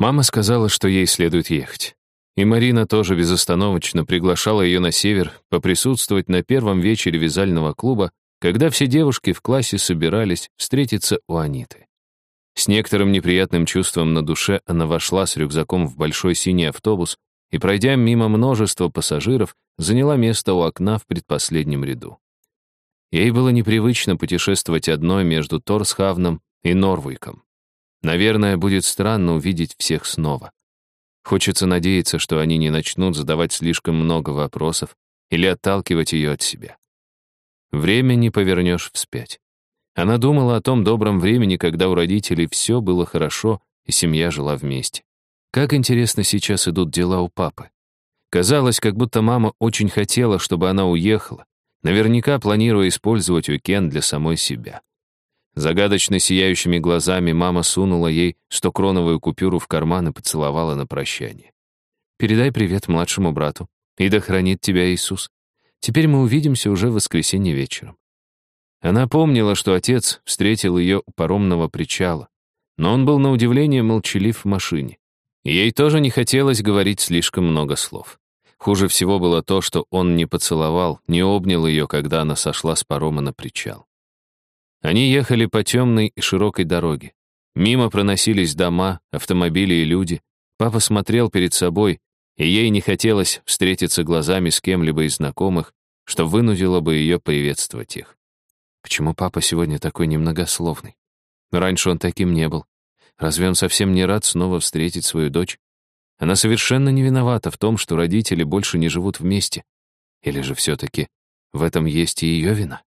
Мама сказала, что ей следует ехать. И Марина тоже безостановочно приглашала ее на север поприсутствовать на первом вечере вязального клуба, когда все девушки в классе собирались встретиться у Аниты. С некоторым неприятным чувством на душе она вошла с рюкзаком в большой синий автобус и, пройдя мимо множества пассажиров, заняла место у окна в предпоследнем ряду. Ей было непривычно путешествовать одной между Торсхавном и Норвуйком. Наверное, будет странно увидеть всех снова. Хочется надеяться, что они не начнут задавать слишком много вопросов или отталкивать ее от себя. Время не повернешь вспять. Она думала о том добром времени, когда у родителей все было хорошо, и семья жила вместе. Как интересно сейчас идут дела у папы. Казалось, как будто мама очень хотела, чтобы она уехала, наверняка планируя использовать уикенд для самой себя. Загадочно сияющими глазами мама сунула ей стокроновую купюру в карман и поцеловала на прощание. «Передай привет младшему брату, и да хранит тебя Иисус. Теперь мы увидимся уже в воскресенье вечером». Она помнила, что отец встретил ее у паромного причала, но он был на удивление молчалив в машине. Ей тоже не хотелось говорить слишком много слов. Хуже всего было то, что он не поцеловал, не обнял ее, когда она сошла с парома на причал. Они ехали по темной и широкой дороге. Мимо проносились дома, автомобили и люди. Папа смотрел перед собой, и ей не хотелось встретиться глазами с кем-либо из знакомых, что вынудило бы ее приветствовать их. Почему папа сегодня такой немногословный? Раньше он таким не был. Разве он совсем не рад снова встретить свою дочь? Она совершенно не виновата в том, что родители больше не живут вместе. Или же все-таки в этом есть и ее вина?